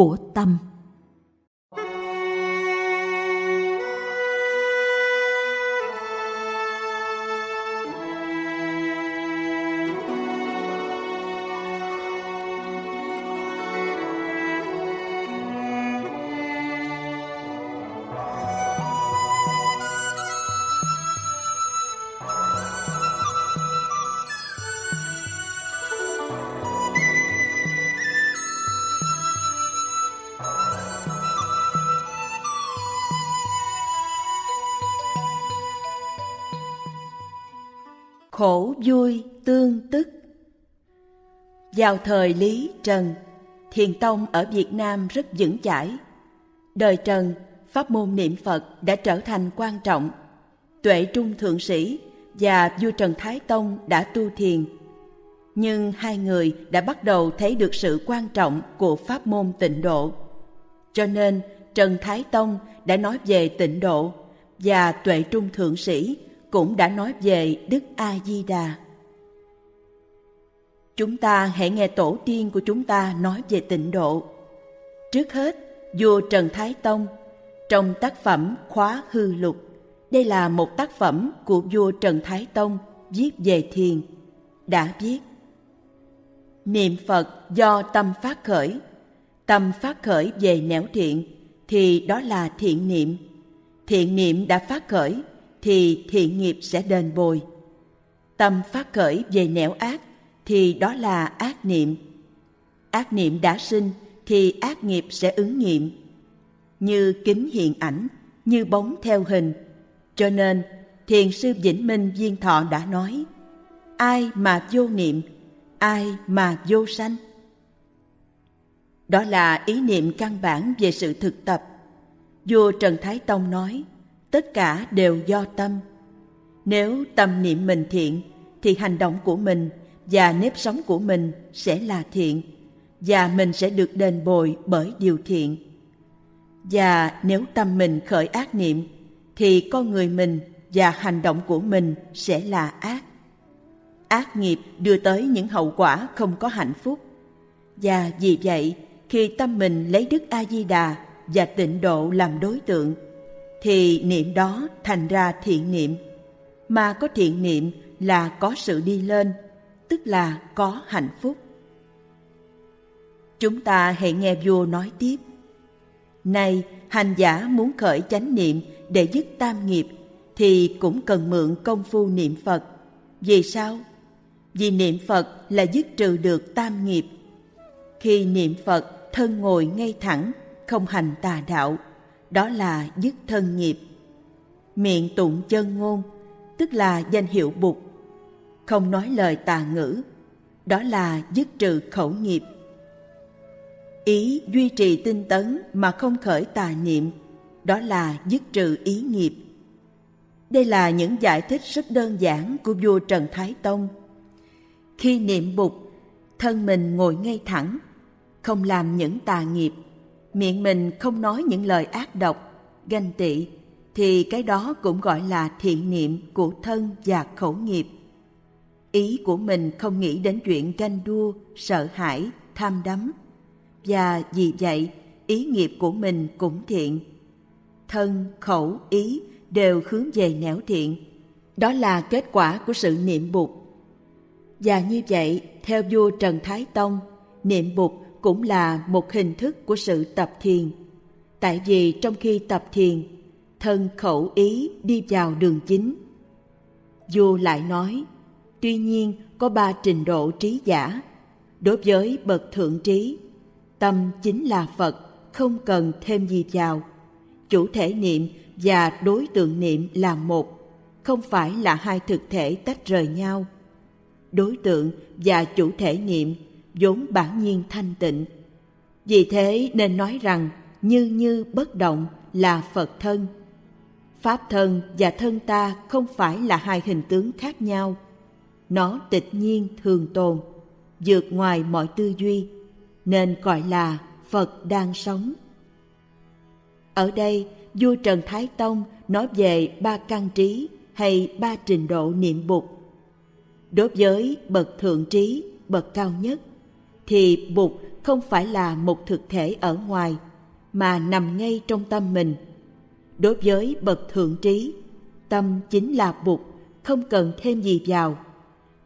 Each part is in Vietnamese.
của tâm. Vào thời lý trần, thiền tông ở việt nam rất vững chãi. Đời trần, pháp môn niệm phật đã trở thành quan trọng. Tuệ trung thượng sĩ và vua trần thái tông đã tu thiền. Nhưng hai người đã bắt đầu thấy được sự quan trọng của pháp môn tịnh độ. Cho nên, trần thái tông đã nói về tịnh độ và tuệ trung thượng sĩ cũng đã nói về Đức A Di Đà. Chúng ta hãy nghe tổ tiên của chúng ta nói về tịnh độ. Trước hết, vua Trần Thái Tông trong tác phẩm Khóa Hư Lục. Đây là một tác phẩm của vua Trần Thái Tông viết về thiền. Đã viết Niệm Phật do tâm phát khởi, tâm phát khởi về nẻo thiện thì đó là thiện niệm. Thiện niệm đã phát khởi thì thiện nghiệp sẽ đền bồi. Tâm phát khởi về nẻo ác thì đó là ác niệm. Ác niệm đã sinh thì ác nghiệp sẽ ứng nghiệm. Như kính hiện ảnh, như bóng theo hình. Cho nên, Thiền sư Vĩnh Minh Viên Thọ đã nói, ai mà vô niệm, ai mà vô sanh. Đó là ý niệm căn bản về sự thực tập. Vua Trần Thái Tông nói, tất cả đều do tâm nếu tâm niệm mình thiện thì hành động của mình và nếp sống của mình sẽ là thiện, và mình sẽ được đền bồi bởi điều thiện. Và nếu tâm mình khởi ác niệm, thì con người mình và hành động của mình sẽ là ác. Ác nghiệp đưa tới những hậu quả không có hạnh phúc. Và vì vậy, khi tâm mình lấy đức a di đà và tịnh độ làm đối tượng, thì niệm đó thành ra thiện niệm. Mà có thiện niệm là có sự đi lên tức là có hạnh phúc. Chúng ta hãy nghe vua nói tiếp. Nay hành giả muốn khởi chánh niệm để dứt tam nghiệp thì cũng cần mượn công phu niệm phật. Vì sao? Vì niệm phật là dứt trừ được tam nghiệp. Khi niệm phật thân ngồi ngay thẳng không hành tà đạo. Đó là dứt thân nghiệp. Miệng tụng chân ngôn, tức là danh hiệu bụt, không nói lời tà ngữ, đó là dứt trừ khẩu nghiệp. Ý duy trì tinh tấn mà không khởi tà niệm, đó là dứt trừ ý nghiệp. Đây là những giải thích rất đơn giản của vua Trần Thái Tông. Khi niệm bụt, thân mình ngồi ngay thẳng, không làm những tà nghiệp miệng mình không nói những lời ác độc, ganh tị, thì cái đó cũng gọi là thiện niệm của thân và khẩu nghiệp. Ý của mình không nghĩ đến chuyện ganh đua, sợ hãi, tham đắm. Và vì vậy, ý nghiệp của mình cũng thiện. Thân, khẩu, ý đều hướng về nẻo thiện. Đó là kết quả của sự niệm bụt. Và như vậy, theo vua Trần Thái Tông, niệm bụt cũng là một hình thức của sự tập thiền. Tại vì trong khi tập thiền, thân khẩu ý đi vào đường chính. Vua lại nói, tuy nhiên có ba trình độ trí giả. Đối với bậc thượng trí, tâm chính là Phật, không cần thêm gì vào. Chủ thể niệm và đối tượng niệm là một, không phải là hai thực thể tách rời nhau. Đối tượng và chủ thể niệm vốn bản nhiên thanh tịnh. Vì thế nên nói rằng như như bất động là Phật thân. Pháp thân và thân ta không phải là hai hình tướng khác nhau. Nó tịch nhiên thường tồn, vượt ngoài mọi tư duy, nên gọi là Phật đang sống. Ở đây, vua Trần Thái Tông nói về ba căn trí hay ba trình độ niệm bụt. Đối với bậc thượng trí, bậc cao nhất, thì bụt không phải là một thực thể ở ngoài mà nằm ngay trong tâm mình đối với bậc thượng trí tâm chính là bụt không cần thêm gì vào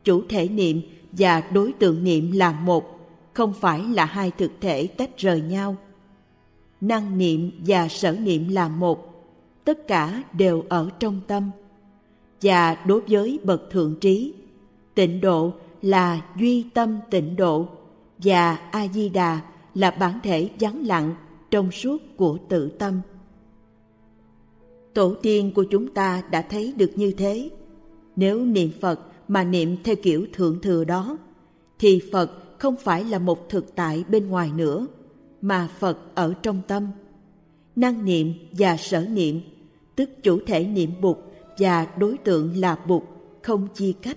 chủ thể niệm và đối tượng niệm là một, không phải là hai thực thể tách rời nhau. Năng niệm và sở niệm là một, tất cả đều ở trong tâm. Và đối với bậc thượng trí, tịnh độ là duy tâm tịnh độ và a di đà là bản thể vắng lặng trong suốt của tự tâm. Tổ tiên của chúng ta đã thấy được như thế. Nếu niệm phật mà niệm theo kiểu thượng thừa đó. Thì phật không phải là một thực tại bên ngoài nữa, mà phật ở trong tâm. Năng niệm và sở niệm, tức chủ thể niệm bụt và đối tượng là bụt, không chia cách.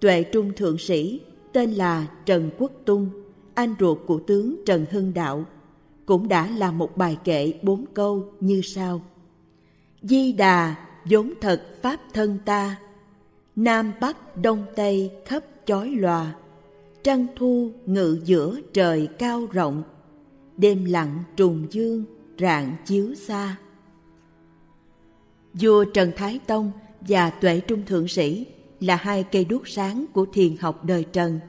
Tuệ trung thượng sĩ, tên là trần quốc tung, anh ruột của tướng trần hưng đạo, cũng đã là một bài kệ bốn câu như sau. Di đà, vốn thật pháp thân ta nam bắc đông tây khắp chói lòa, trăng thu ngự giữa trời cao rộng, đêm lặng trùng dương rạng chiếu xa. Vua trần thái tông và tuệ trung thượng sĩ là hai cây đuốc sáng của thiền học đời trần.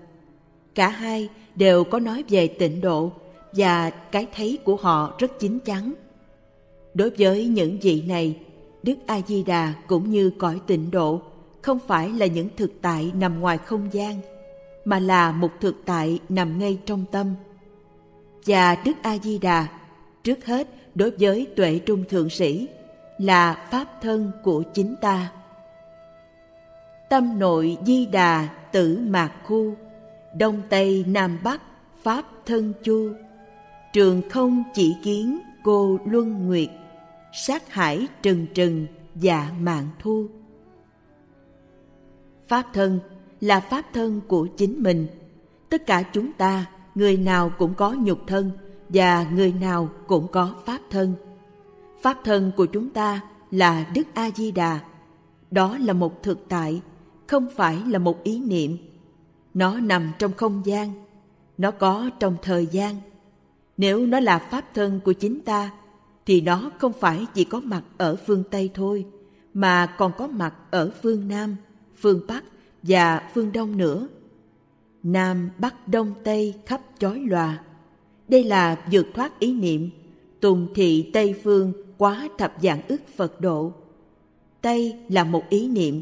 Cả hai đều có nói về tịnh độ và cái thấy của họ rất chín chắn. Đối với những vị này, đức a di đà cũng như cõi tịnh độ không phải là những thực tại nằm ngoài không gian, mà là một thực tại nằm ngay trong tâm. Và đức a di đà trước hết đối với tuệ trung thượng sĩ, là pháp thân của chính ta. Tâm nội di đà tử mạc khu, đông tây nam bắc pháp thân chu, trường không chỉ kiến cô luân nguyệt, sát hải trừng trừng dạ mạng thu pháp thân là pháp thân của chính mình. Tất cả chúng ta, người nào cũng có nhục thân và người nào cũng có pháp thân. Pháp thân của chúng ta là đức a di đà đó là một thực tại, không phải là một ý niệm. Nó nằm trong không gian, nó có trong thời gian. Nếu nó là pháp thân của chính ta, thì nó không phải chỉ có mặt ở phương tây thôi, mà còn có mặt ở phương nam phương bắc và phương đông nữa. Nam bắc đông tây khắp chói lòa đây là vượt thoát ý niệm. Tùng thị tây phương quá thập dạng ức phật độ. Tây là một ý niệm.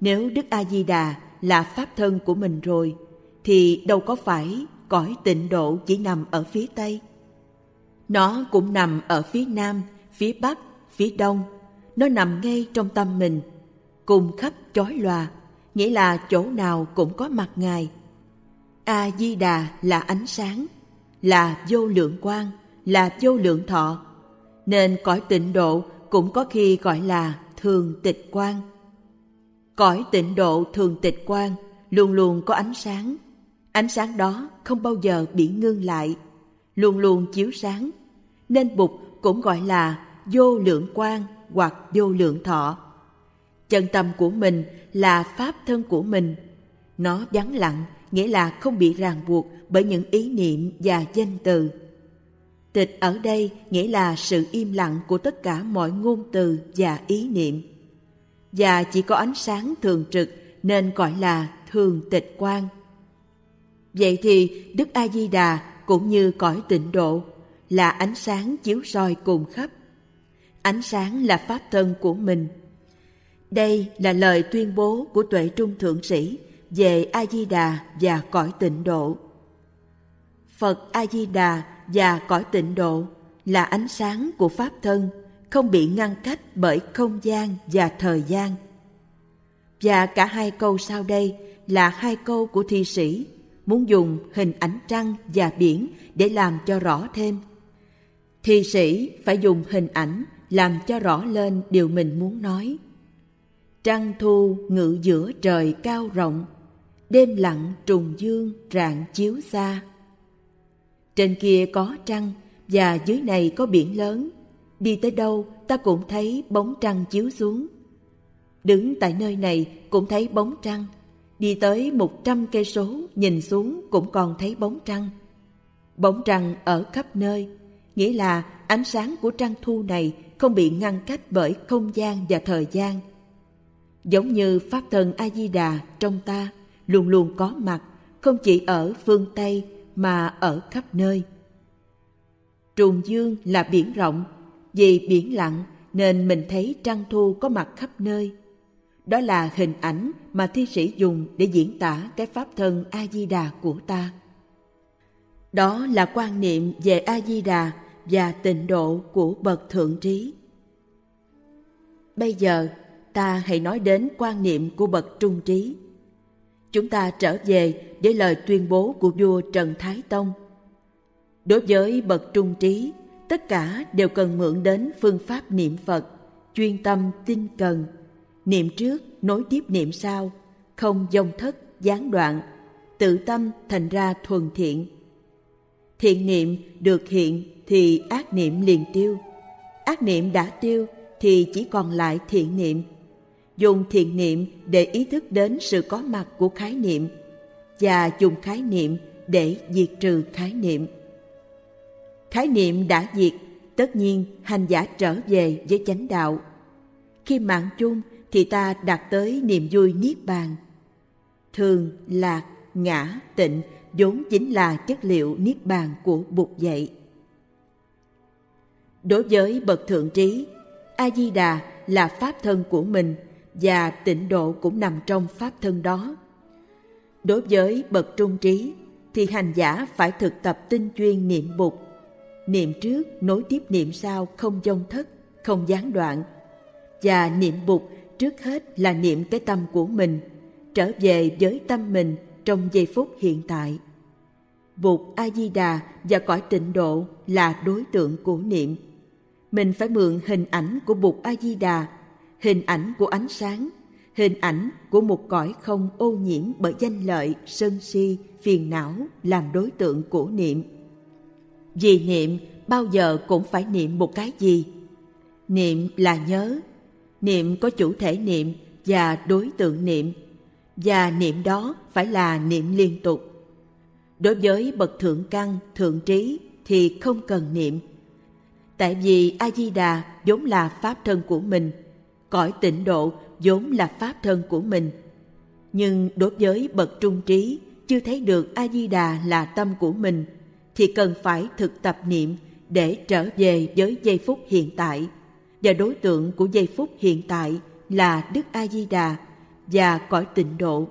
Nếu đức a di đà là pháp thân của mình rồi, thì đâu có phải cõi tịnh độ chỉ nằm ở phía tây. Nó cũng nằm ở phía nam, phía bắc, phía đông. Nó nằm ngay trong tâm mình cùng khắp chói lòa nghĩa là chỗ nào cũng có mặt ngài. A di đà là ánh sáng, là vô lượng quang, là vô lượng thọ. Nên cõi tịnh độ cũng có khi gọi là thường tịch quang. Cõi tịnh độ thường tịch quang luôn luôn có ánh sáng. Ánh sáng đó không bao giờ bị ngưng lại, luôn luôn chiếu sáng. Nên bụt cũng gọi là vô lượng quang hoặc vô lượng thọ chân tâm của mình là pháp thân của mình. Nó vắng lặng, nghĩa là không bị ràng buộc bởi những ý niệm và danh từ. Tịch ở đây nghĩa là sự im lặng của tất cả mọi ngôn từ và ý niệm. Và chỉ có ánh sáng thường trực nên gọi là thường tịch quan vậy thì đức a di đà cũng như cõi tịnh độ là ánh sáng chiếu soi cùng khắp. Ánh sáng là pháp thân của mình đây là lời tuyên bố của tuệ trung thượng sĩ về a di đà và cõi tịnh độ. Phật a di đà và cõi tịnh độ là ánh sáng của pháp thân, không bị ngăn cách bởi không gian và thời gian. Và cả hai câu sau đây là hai câu của thi sĩ, muốn dùng hình ảnh trăng và biển để làm cho rõ thêm. Thi sĩ phải dùng hình ảnh làm cho rõ lên điều mình muốn nói trăng thu ngự giữa trời cao rộng đêm lặng trùng dương rạng chiếu xa. Trên kia có trăng và dưới này có biển lớn. Đi tới đâu ta cũng thấy bóng trăng chiếu xuống. Đứng tại nơi này cũng thấy bóng trăng. Đi tới một trăm cây số nhìn xuống cũng còn thấy bóng trăng. Bóng trăng ở khắp nơi, nghĩa là ánh sáng của trăng thu này không bị ngăn cách bởi không gian và thời gian. Giống như Pháp Thân A-di-đà trong ta luôn luôn có mặt, không chỉ ở phương Tây mà ở khắp nơi. Trùng dương là biển rộng, vì biển lặng nên mình thấy trăng thu có mặt khắp nơi. Đó là hình ảnh mà thi sĩ dùng để diễn tả cái pháp thân A-di-đà của ta. Đó là quan niệm về A-di-đà và tịnh độ của bậc thượng trí. Bây giờ, ta hãy nói đến quan niệm của bậc trung trí. Chúng ta trở về với lời tuyên bố của vua Trần Thái Tông. Đối với bậc trung trí, tất cả đều cần mượn đến phương pháp niệm Phật, chuyên tâm tinh cần, niệm trước nối tiếp niệm sau, không dông thất, gián đoạn, tự tâm thành ra thuần thiện. Thiện niệm được hiện thì ác niệm liền tiêu, ác niệm đã tiêu thì chỉ còn lại thiện niệm. Dùng thiền niệm để ý thức đến sự có mặt của khái niệm và dùng khái niệm để diệt trừ khái niệm. Khái niệm đã diệt, tất nhiên hành giả trở về với chánh đạo. Khi mạng chung thì ta đạt tới niềm vui niết bàn. Thường, lạc, ngã, tịnh vốn chính là chất liệu niết bàn của Bụt dạy. Đối với bậc thượng trí, A Di Đà là pháp thân của mình và tịnh độ cũng nằm trong pháp thân đó. Đối với bậc trung trí thì hành giả phải thực tập tinh chuyên niệm Bụt. Niệm trước nối tiếp niệm sau không dông thất, không gián đoạn. Và niệm Bụt trước hết là niệm cái tâm của mình, trở về với tâm mình trong giây phút hiện tại. Bụt A Di Đà và cõi tịnh độ là đối tượng của niệm. Mình phải mượn hình ảnh của Bụt A Di Đà, hình ảnh của ánh sáng, hình ảnh của một cõi không ô nhiễm bởi danh lợi, sân si, phiền não làm đối tượng của niệm. Vì niệm bao giờ cũng phải niệm một cái gì? Niệm là nhớ, niệm có chủ thể niệm và đối tượng niệm và niệm đó phải là niệm liên tục đối với bậc thượng căn thượng trí thì không cần niệm tại vì a di đà vốn là pháp thân của mình cõi tịnh độ vốn là pháp thân của mình nhưng đối với bậc trung trí chưa thấy được a di đà là tâm của mình thì cần phải thực tập niệm để trở về với giây phút hiện tại và đối tượng của giây phút hiện tại là Đức A Di Đà và cõi tịnh độ.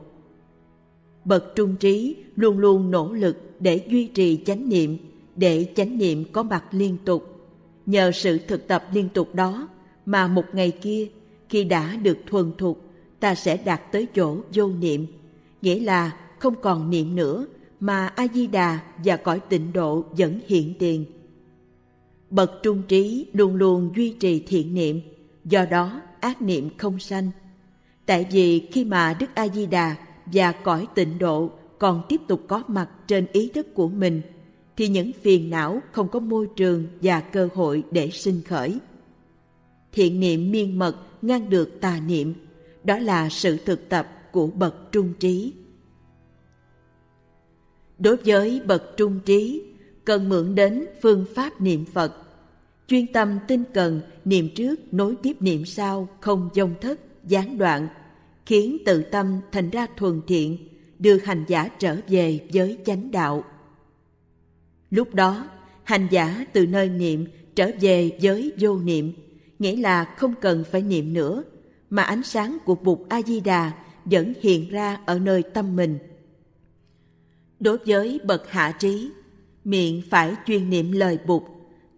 Bậc trung trí luôn luôn nỗ lực để duy trì chánh niệm, để chánh niệm có mặt liên tục. Nhờ sự thực tập liên tục đó mà một ngày kia khi đã được thuần thục ta sẽ đạt tới chỗ vô niệm, nghĩa là không còn niệm nữa mà A Di Đà và cõi tịnh độ vẫn hiện tiền Bậc trung trí luôn luôn duy trì thiện niệm, do đó ác niệm không sanh. Tại vì khi mà Đức A Di Đà và cõi tịnh độ còn tiếp tục có mặt trên ý thức của mình thì những phiền não không có môi trường và cơ hội để sinh khởi. Thiện niệm miên mật ngăn được tà niệm, đó là sự thực tập của bậc trung trí. Đối với bậc trung trí, cần mượn đến phương pháp niệm Phật. Chuyên tâm tinh cần, niệm trước nối tiếp niệm sau, không dông thất, gián đoạn, khiến tự tâm thành ra thuần thiện, đưa hành giả trở về với chánh đạo. Lúc đó, hành giả từ nơi niệm trở về với vô niệm, nghĩa là không cần phải niệm nữa, mà ánh sáng của Bụt A-di-đà vẫn hiện ra ở nơi tâm mình. Đối với bậc hạ trí, miệng phải chuyên niệm lời bụt,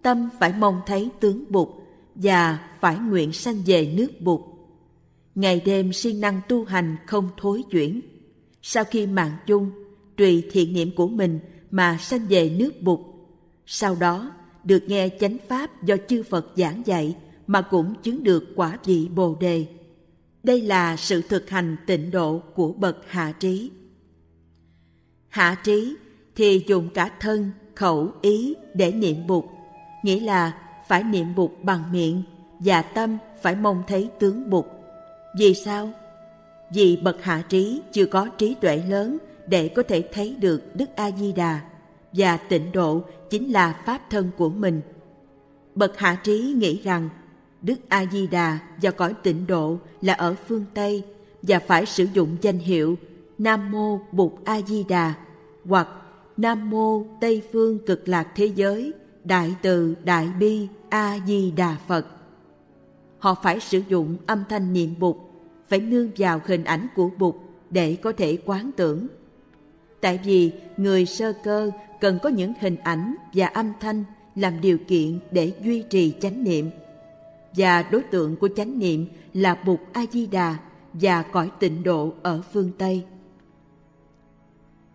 tâm phải mong thấy tướng bụt và phải nguyện sanh về nước bụt. Ngày đêm siêng năng tu hành không thối chuyển. Sau khi mạng chung, tùy thiện niệm của mình mà sanh về nước bụt. Sau đó, được nghe chánh pháp do chư Phật giảng dạy mà cũng chứng được quả vị Bồ đề. Đây là sự thực hành tịnh độ của bậc hạ trí. Hạ trí thì dùng cả thân, khẩu, ý để niệm Bụt, nghĩa là phải niệm Bụt bằng miệng và tâm phải mong thấy tướng Bụt. Vì sao? Vì bậc hạ trí chưa có trí tuệ lớn để có thể thấy được Đức A Di Đà, và tịnh độ chính là pháp thân của mình. Bậc hạ trí nghĩ rằng Đức A Di Đà và cõi tịnh độ là ở phương Tây và phải sử dụng danh hiệu Nam mô Bụt A Di Đà hoặc Nam mô Tây phương cực lạc thế giới Đại từ Đại bi A Di Đà Phật. Họ phải sử dụng âm thanh niệm Bụt, phải nương vào hình ảnh của Bụt để có thể quán tưởng. Tại vì người sơ cơ cần có những hình ảnh và âm thanh làm điều kiện để duy trì chánh niệm. Và đối tượng của chánh niệm là Bụt A Di Đà và cõi tịnh độ ở phương Tây.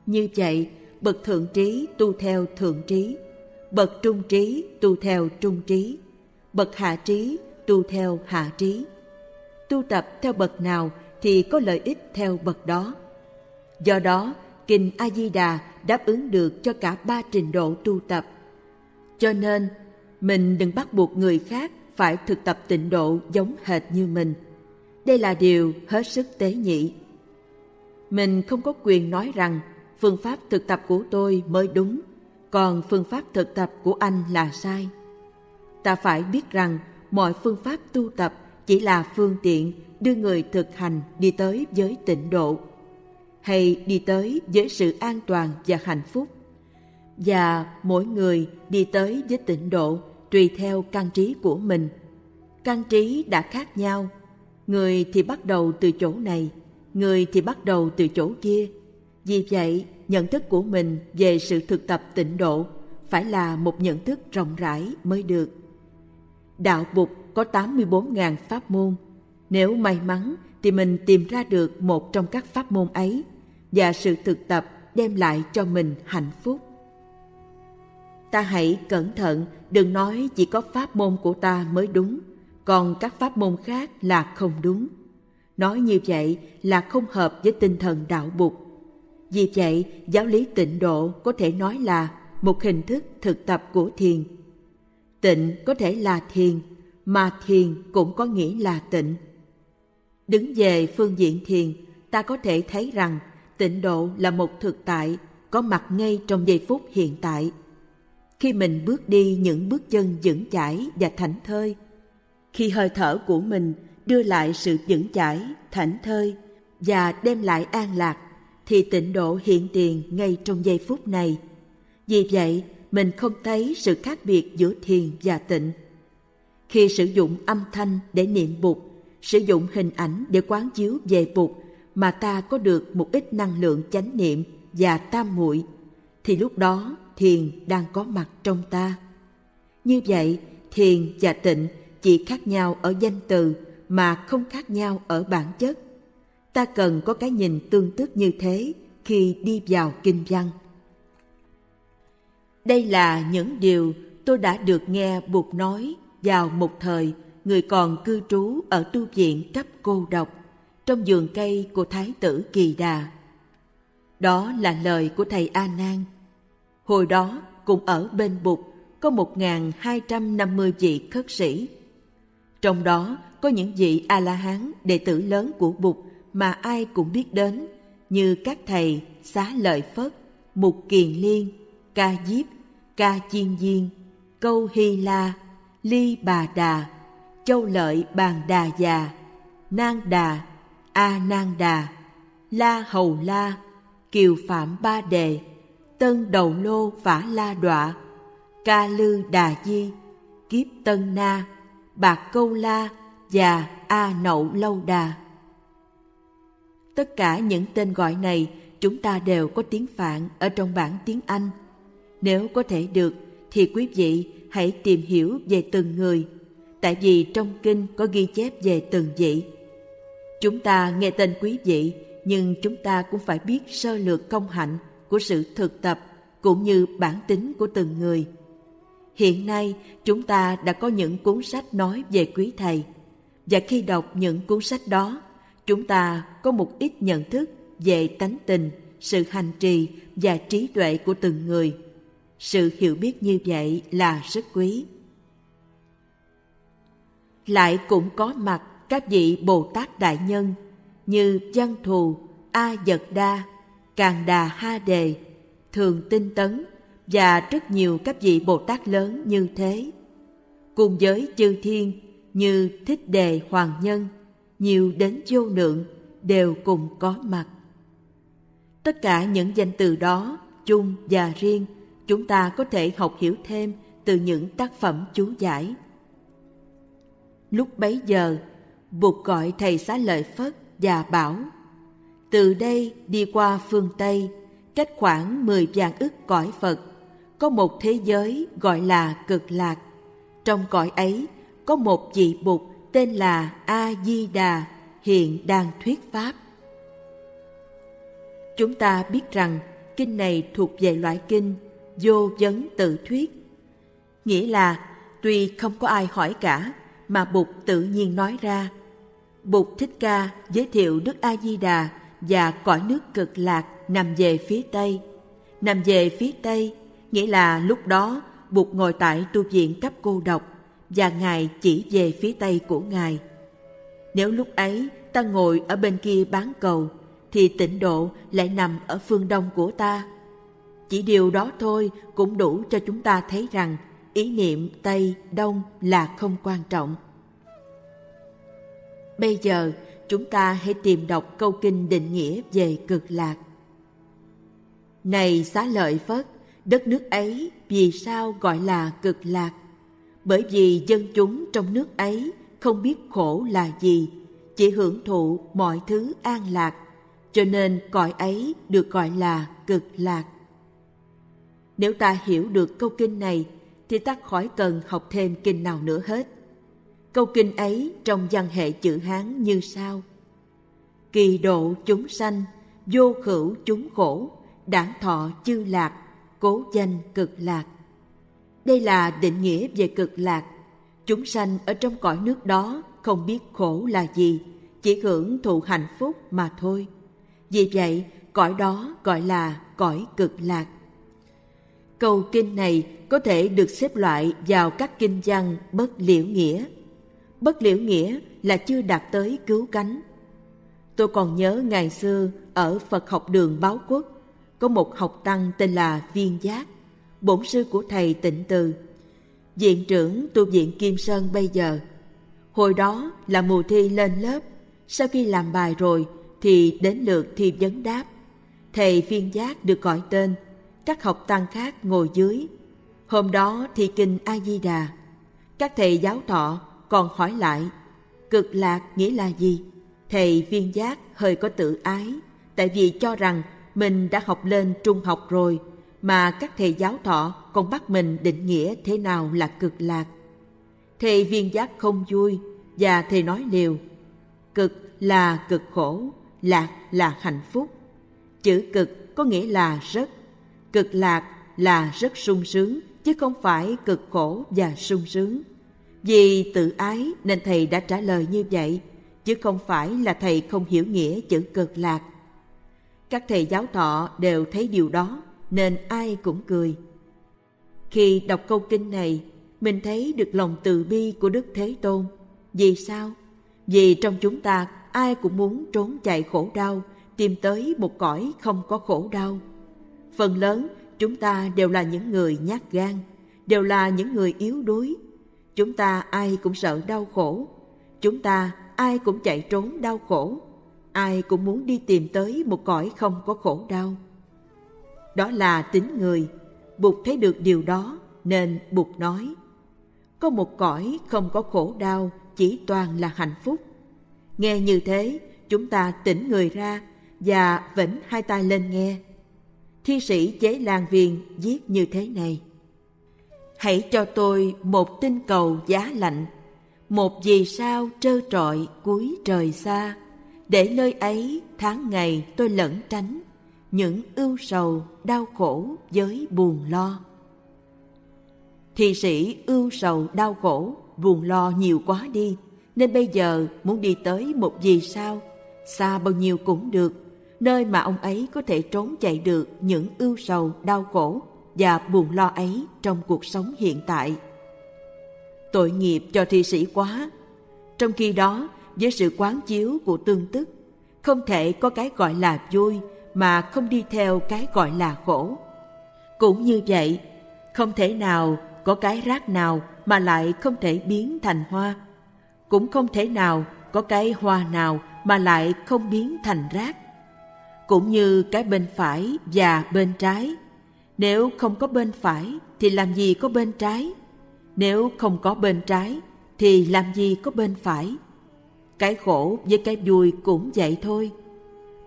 Như vậy, bậc thượng trí tu theo thượng trí, bậc trung trí tu theo trung trí, bậc hạ trí tu theo hạ trí. Tu tập theo bậc nào thì có lợi ích theo bậc đó. Do đó, Kinh A Di Đà đáp ứng được cho cả ba trình độ tu tập. Cho nên, mình đừng bắt buộc người khác phải thực tập tịnh độ giống hệt như mình. Đây là điều hết sức tế nhị. Mình không có quyền nói rằng phương pháp thực tập của tôi mới đúng, còn phương pháp thực tập của anh là sai. Ta phải biết rằng mọi phương pháp tu tập chỉ là phương tiện đưa người thực hành đi tới giới tịnh độ hay đi tới với sự an toàn và hạnh phúc và mỗi người đi tới với tịnh độ tùy theo căn trí của mình. Căn trí đã khác nhau. Người thì bắt đầu từ chỗ này, người thì bắt đầu từ chỗ kia. Vì vậy, nhận thức của mình về sự thực tập tịnh độ phải là một nhận thức rộng rãi mới được. Đạo bục có 84.000 pháp môn. Nếu may mắn thì mình tìm ra được một trong các pháp môn ấy và sự thực tập đem lại cho mình hạnh phúc. Ta hãy cẩn thận, đừng nói chỉ có pháp môn của ta mới đúng, còn các pháp môn khác là không đúng. Nói như vậy là không hợp với tinh thần đạo bục. Vì vậy, giáo lý tịnh độ có thể nói là một hình thức thực tập của thiền. Tịnh có thể là thiền, mà thiền cũng có nghĩa là tịnh. Đứng về phương diện thiền, ta có thể thấy rằng tịnh độ là một thực tại có mặt ngay trong giây phút hiện tại. Khi mình bước đi những bước chân vững chãi và thảnh thơi, khi hơi thở của mình đưa lại sự vững chãi, thảnh thơi và đem lại an lạc, thì tịnh độ hiện tiền ngay trong giây phút này. Vì vậy, mình không thấy sự khác biệt giữa thiền và tịnh. Khi sử dụng âm thanh để niệm bụt, sử dụng hình ảnh để quán chiếu về bụt mà ta có được một ít năng lượng chánh niệm và tam muội thì lúc đó thiền đang có mặt trong ta. Như vậy, thiền và tịnh chỉ khác nhau ở danh từ mà không khác nhau ở bản chất. Ta cần có cái nhìn tương tức như thế khi đi vào kinh văn. Đây là những điều tôi đã được nghe Bụt nói vào một thời người còn cư trú ở tu viện cấp cô độc trong vườn cây của Thái tử Kỳ Đà. Đó là lời của thầy A Nan. Hồi đó cùng ở bên Bụt có một hai trăm năm mươi vị khất sĩ. Trong đó có những vị A-la-hán đệ tử lớn của Bụt mà ai cũng biết đến như các thầy Xá Lợi Phất, Mục Kiền Liên, Ca Diếp, Ca Chiên Diên, Câu Hy La, Ly Bà Đà, Châu Lợi Bàn Đà Già, Nang Đà, A nang Đà, La Hầu La, Kiều Phạm Ba Đề, Tân Đầu Lô Phả La Đọa, Ca Lư Đà Di, Kiếp Tân Na, Bạc Câu La và A Nậu Lâu Đà. Tất cả những tên gọi này chúng ta đều có tiếng Phạn ở trong bản tiếng Anh. Nếu có thể được thì quý vị hãy tìm hiểu về từng người, tại vì trong kinh có ghi chép về từng vị Chúng ta nghe tên quý vị, nhưng chúng ta cũng phải biết sơ lược công hạnh của sự thực tập cũng như bản tính của từng người. Hiện nay, chúng ta đã có những cuốn sách nói về quý thầy, và khi đọc những cuốn sách đó, chúng ta có một ít nhận thức về tánh tình, sự hành trì và trí tuệ của từng người. Sự hiểu biết như vậy là rất quý. Lại cũng có mặt các vị Bồ Tát Đại Nhân như Văn Thù, A Dật Đa, Càng Đà Ha Đề, Thường Tinh Tấn và rất nhiều các vị Bồ Tát lớn như thế. Cùng với chư thiên như Thích Đề Hoàng Nhân, nhiều đến vô lượng đều cùng có mặt. Tất cả những danh từ đó, chung và riêng, chúng ta có thể học hiểu thêm từ những tác phẩm chú giải. Lúc bấy giờ, Bụt gọi thầy xá lợi Phất và bảo từ đây đi qua phương Tây, cách khoảng mười vạn ức cõi Phật, có một thế giới gọi là cực lạc. Trong cõi ấy có một vị Bụt tên là A-di-đà hiện đang thuyết Pháp. Chúng ta biết rằng kinh này thuộc về loại kinh vô vấn tự thuyết. Nghĩa là tuy không có ai hỏi cả mà Bụt tự nhiên nói ra. Bụt Thích Ca giới thiệu Đức A Di Đà và cõi nước cực lạc nằm về phía tây. Nằm về phía tây nghĩa là lúc đó Bụt ngồi tại tu viện cấp cô độc và Ngài chỉ về phía tây của Ngài. Nếu lúc ấy ta ngồi ở bên kia bán cầu thì tịnh độ lại nằm ở phương đông của ta. Chỉ điều đó thôi cũng đủ cho chúng ta thấy rằng ý niệm Tây, Đông là không quan trọng. Bây giờ chúng ta hãy tìm đọc câu kinh định nghĩa về cực lạc. Này xá lợi Phất, đất nước ấy vì sao gọi là cực lạc? Bởi vì dân chúng trong nước ấy không biết khổ là gì, chỉ hưởng thụ mọi thứ an lạc, cho nên cõi ấy được gọi là cực lạc. Nếu ta hiểu được câu kinh này, thì ta khỏi cần học thêm kinh nào nữa hết. Câu kinh ấy trong văn hệ chữ Hán như sau. Kỳ độ chúng sanh, vô khửu chúng khổ, đảng thọ chư lạc, cố danh cực lạc. Đây là định nghĩa về cực lạc. Chúng sanh ở trong cõi nước đó không biết khổ là gì, chỉ hưởng thụ hạnh phúc mà thôi. Vì vậy, cõi đó gọi là cõi cực lạc. Câu kinh này có thể được xếp loại vào các kinh văn bất liễu nghĩa. Bất liễu nghĩa là chưa đạt tới cứu cánh. Tôi còn nhớ ngày xưa ở Phật học đường Báo Quốc, có một học tăng tên là Viên Giác, bổn sư của thầy Tịnh Từ, viện trưởng tu viện Kim Sơn bây giờ. Hồi đó là mùa thi lên lớp, sau khi làm bài rồi thì đến lượt thi vấn đáp. Thầy Viên Giác được gọi tên – các học tăng khác ngồi dưới. Hôm đó thi kinh A-di-đà. Các thầy giáo thọ còn hỏi lại, cực lạc nghĩa là gì? Thầy viên giác hơi có tự ái, tại vì cho rằng mình đã học lên trung học rồi, mà các thầy giáo thọ còn bắt mình định nghĩa thế nào là cực lạc. Thầy viên giác không vui, và thầy nói liều, cực là cực khổ, lạc là hạnh phúc. Chữ cực có nghĩa là rất, Cực lạc là rất sung sướng, chứ không phải cực khổ và sung sướng. Vì tự ái nên thầy đã trả lời như vậy, chứ không phải là thầy không hiểu nghĩa chữ cực lạc. Các thầy giáo thọ đều thấy điều đó, nên ai cũng cười. Khi đọc câu kinh này, mình thấy được lòng từ bi của Đức Thế Tôn. Vì sao? Vì trong chúng ta ai cũng muốn trốn chạy khổ đau, tìm tới một cõi không có khổ đau. Phần lớn chúng ta đều là những người nhát gan, đều là những người yếu đuối. Chúng ta ai cũng sợ đau khổ. Chúng ta ai cũng chạy trốn đau khổ. Ai cũng muốn đi tìm tới một cõi không có khổ đau. Đó là tính người. Bụt thấy được điều đó nên Bụt nói Có một cõi không có khổ đau chỉ toàn là hạnh phúc. Nghe như thế, chúng ta tỉnh người ra và vĩnh hai tay lên nghe thi sĩ chế lan viên viết như thế này hãy cho tôi một tinh cầu giá lạnh một vì sao trơ trọi cuối trời xa. Để nơi ấy tháng ngày tôi lẩn tránh những ưu sầu đau khổ với buồn lo. Thi sĩ ưu sầu đau khổ buồn lo nhiều quá đi nên bây giờ muốn đi tới một vì sao xa bao nhiêu cũng được nơi mà ông ấy có thể trốn chạy được những ưu sầu, đau khổ và buồn lo ấy trong cuộc sống hiện tại. Tội nghiệp cho thi sĩ quá. Trong khi đó, với sự quán chiếu của tương tức, không thể có cái gọi là vui mà không đi theo cái gọi là khổ. Cũng như vậy, không thể nào có cái rác nào mà lại không thể biến thành hoa. Cũng không thể nào có cái hoa nào mà lại không biến thành rác. Cũng như cái bên phải và bên trái. Nếu không có bên phải, thì làm gì có bên trái? Nếu không có bên trái, thì làm gì có bên phải? Cái khổ với cái vui cũng vậy thôi.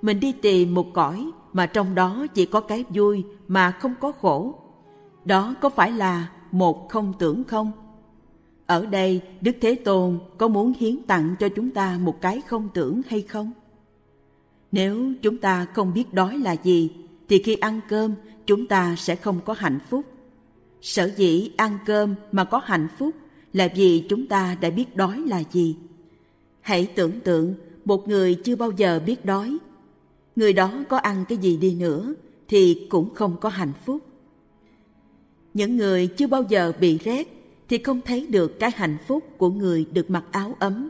Mình đi tìm một cõi mà trong đó chỉ có cái vui mà không có khổ. Đó có phải là một không tưởng không? Ở đây, Đức Thế Tôn có muốn hiến tặng cho chúng ta một cái không tưởng hay không? Nếu chúng ta không biết đói là gì, thì khi ăn cơm chúng ta sẽ không có hạnh phúc. Sở dĩ ăn cơm mà có hạnh phúc là vì chúng ta đã biết đói là gì. Hãy tưởng tượng một người chưa bao giờ biết đói. Người đó có ăn cái gì đi nữa thì cũng không có hạnh phúc. Những người chưa bao giờ bị rét thì không thấy được cái hạnh phúc của người được mặc áo ấm.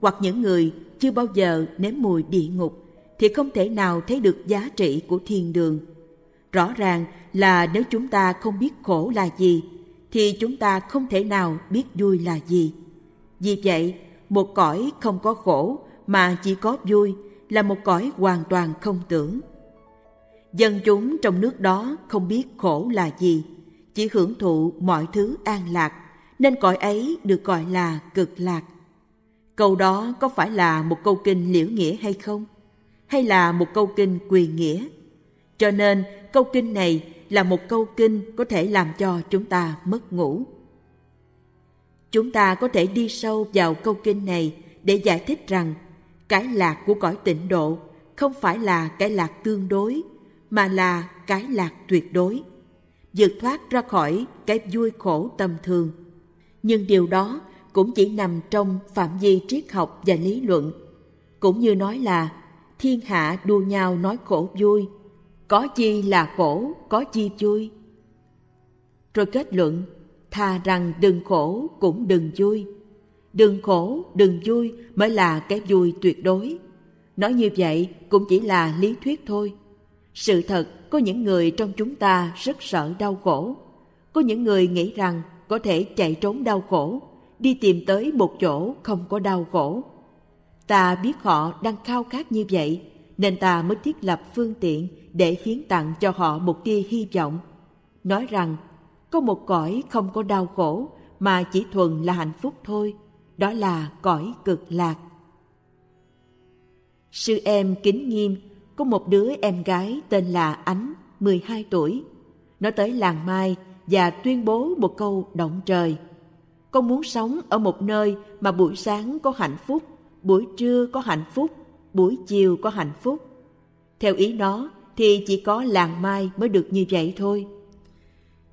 Hoặc những người chưa bao giờ nếm mùi địa ngục thì không thể nào thấy được giá trị của thiên đường. Rõ ràng là nếu chúng ta không biết khổ là gì thì chúng ta không thể nào biết vui là gì. Vì vậy, một cõi không có khổ mà chỉ có vui là một cõi hoàn toàn không tưởng. Dân chúng trong nước đó không biết khổ là gì, chỉ hưởng thụ mọi thứ an lạc, nên cõi ấy được gọi là cực lạc. Câu đó có phải là một câu kinh liễu nghĩa hay không? Hay là một câu kinh quyền nghĩa? Cho nên câu kinh này là một câu kinh có thể làm cho chúng ta mất ngủ. Chúng ta có thể đi sâu vào câu kinh này để giải thích rằng cái lạc của cõi tịnh độ không phải là cái lạc tương đối, mà là cái lạc tuyệt đối, vượt thoát ra khỏi cái vui khổ tầm thường nhưng điều đó cũng chỉ nằm trong phạm vi triết học và lý luận, cũng như nói là thiên hạ đua nhau nói khổ vui có chi là khổ, có chi vui rồi kết luận thà rằng đừng khổ cũng đừng vui đừng khổ, đừng vui mới là cái vui tuyệt đối. Nói như vậy cũng chỉ là lý thuyết thôi. Sự thật, có những người trong chúng ta rất sợ đau khổ. Có những người nghĩ rằng có thể chạy trốn đau khổ, đi tìm tới một chỗ không có đau khổ. Ta biết họ đang khao khát như vậy, nên ta mới thiết lập phương tiện để hiến tặng cho họ một tia hy vọng nói rằng có một cõi không có đau khổ mà chỉ thuần là hạnh phúc thôi đó là cõi cực lạc sư em kính nghiêm có một đứa em gái tên là Ánh, 12 tuổi. Nó tới làng Mai và tuyên bố một câu động trời. Con muốn sống ở một nơi mà buổi sáng có hạnh phúc, buổi trưa có hạnh phúc, buổi chiều có hạnh phúc. Theo ý nó thì chỉ có làng Mai mới được như vậy thôi.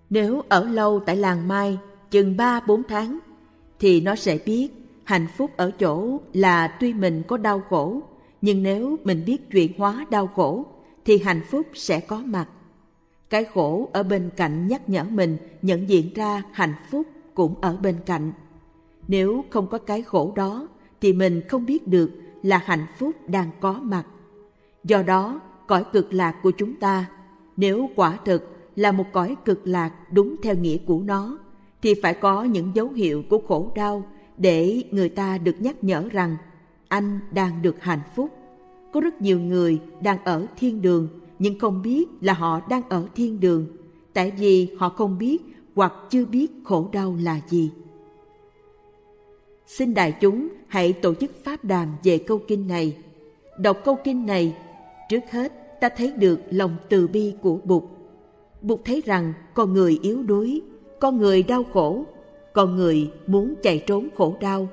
Nếu ở lâu tại làng Mai chừng 3-4 tháng, thì nó sẽ biết hạnh phúc ở chỗ là tuy mình có đau khổ, nhưng nếu mình biết chuyển hóa đau khổ, thì hạnh phúc sẽ có mặt. Cái khổ ở bên cạnh nhắc nhở mình nhận diện ra hạnh phúc cũng ở bên cạnh. Nếu không có cái khổ đó, thì mình không biết được là hạnh phúc đang có mặt. Do đó cõi cực lạc của chúng ta. Nếu quả thực là một cõi cực lạc đúng theo nghĩa của nó, thì phải có những dấu hiệu của khổ đau để người ta được nhắc nhở rằng, anh đang được hạnh phúc. Có rất nhiều người đang ở thiên đường, nhưng không biết là họ đang ở thiên đường. Tại vì họ không biết hoặc chưa biết khổ đau là gì. Xin đại chúng hãy tổ chức pháp đàm về câu kinh này. Đọc câu kinh này trước hết, ta thấy được lòng từ bi của bụt. Bụt thấy rằng con người yếu đuối, con người đau khổ, con người muốn chạy trốn khổ đau.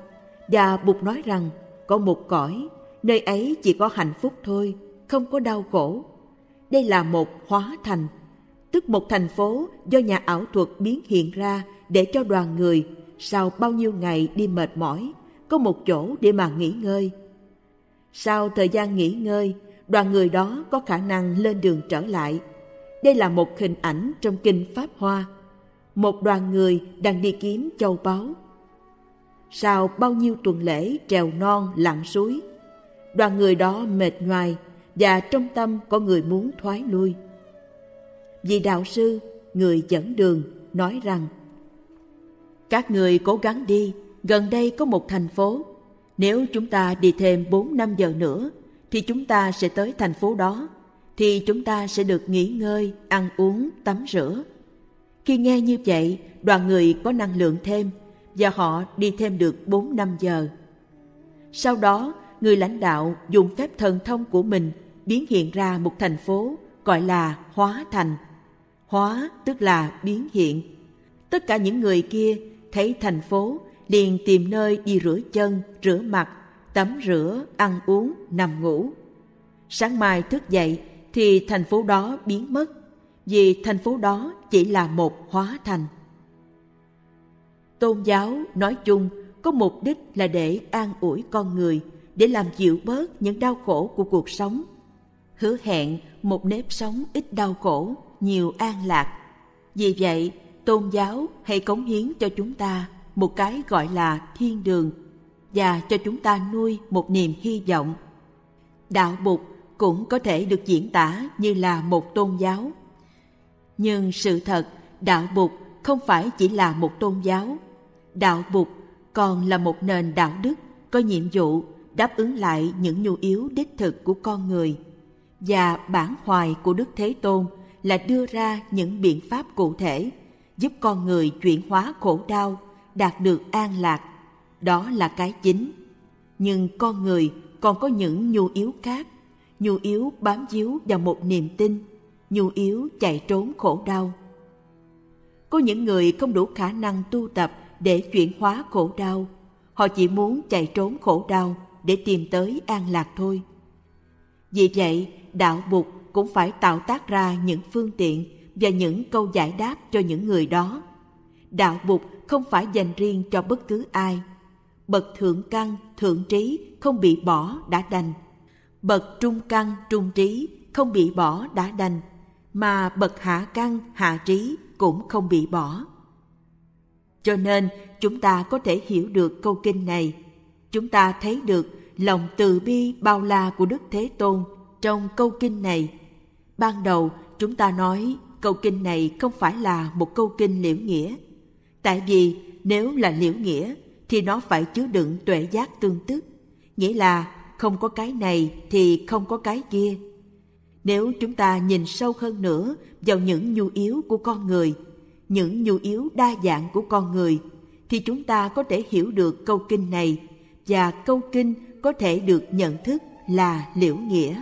Và bụt nói rằng, có một cõi, nơi ấy chỉ có hạnh phúc thôi, không có đau khổ. Đây là một hóa thành, tức một thành phố do nhà ảo thuật biến hiện ra để cho đoàn người sau bao nhiêu ngày đi mệt mỏi, có một chỗ để mà nghỉ ngơi. Sau thời gian nghỉ ngơi đoàn người đó có khả năng lên đường trở lại đây là một hình ảnh trong kinh pháp hoa một đoàn người đang đi kiếm châu báu sau bao nhiêu tuần lễ trèo non lặn suối đoàn người đó mệt nhoài và trong tâm có người muốn thoái lui. Vì đạo sư, người dẫn đường, nói rằng Các người cố gắng đi, gần đây có một thành phố. Nếu chúng ta đi thêm 4 năm giờ nữa, thì chúng ta sẽ tới thành phố đó, thì chúng ta sẽ được nghỉ ngơi, ăn uống, tắm rửa. Khi nghe như vậy, đoàn người có năng lượng thêm và họ đi thêm được 4 năm giờ. Sau đó, người lãnh đạo dùng phép thần thông của mình biến hiện ra một thành phố gọi là hóa thành. Hóa tức là biến hiện. Tất cả những người kia thấy thành phố liền tìm nơi đi rửa chân, rửa mặt, tắm rửa, ăn uống, nằm ngủ. Sáng mai thức dậy thì thành phố đó biến mất, vì thành phố đó chỉ là một hóa thành. Tôn giáo nói chung có mục đích là để an ủi con người, để làm dịu bớt những đau khổ của cuộc sống. Hứa hẹn một nếp sống ít đau khổ, nhiều an lạc. Vì vậy, tôn giáo hãy cống hiến cho chúng ta một cái gọi là thiên đường và cho chúng ta nuôi một niềm hy vọng. Đạo Bụt cũng có thể được diễn tả như là một tôn giáo. Nhưng sự thật, đạo Bụt không phải chỉ là một tôn giáo. Đạo Bụt còn là một nền đạo đức có nhiệm vụ đáp ứng lại những nhu yếu đích thực của con người và bản hoài của Đức Thế Tôn là đưa ra những biện pháp cụ thể giúp con người chuyển hóa khổ đau, đạt được an lạc. Đó là cái chính. Nhưng con người còn có những nhu yếu khác, nhu yếu bám víu vào một niềm tin, nhu yếu chạy trốn khổ đau. Có những người không đủ khả năng tu tập để chuyển hóa khổ đau, họ chỉ muốn chạy trốn khổ đau để tìm tới an lạc thôi. Vì vậy, đạo Bụt cũng phải tạo tác ra những phương tiện và những câu giải đáp cho những người đó. Đạo Bụt không phải dành riêng cho bất cứ ai. Bậc thượng căn, thượng trí không bị bỏ đã đành. Bậc trung căn, trung trí không bị bỏ đã đành, mà bậc hạ căn, hạ trí cũng không bị bỏ. Cho nên chúng ta có thể hiểu được câu kinh này. Chúng ta thấy được lòng từ bi bao la của Đức Thế Tôn trong câu kinh này. Ban đầu chúng ta nói câu kinh này không phải là một câu kinh liễu nghĩa. Tại vì nếu là liễu nghĩa thì nó phải chứa đựng tuệ giác tương tức. Nghĩa là không có cái này thì không có cái kia. Nếu chúng ta nhìn sâu hơn nữa vào những nhu yếu của con người, những nhu yếu đa dạng của con người, thì chúng ta có thể hiểu được câu kinh này và câu kinh có thể được nhận thức là liễu nghĩa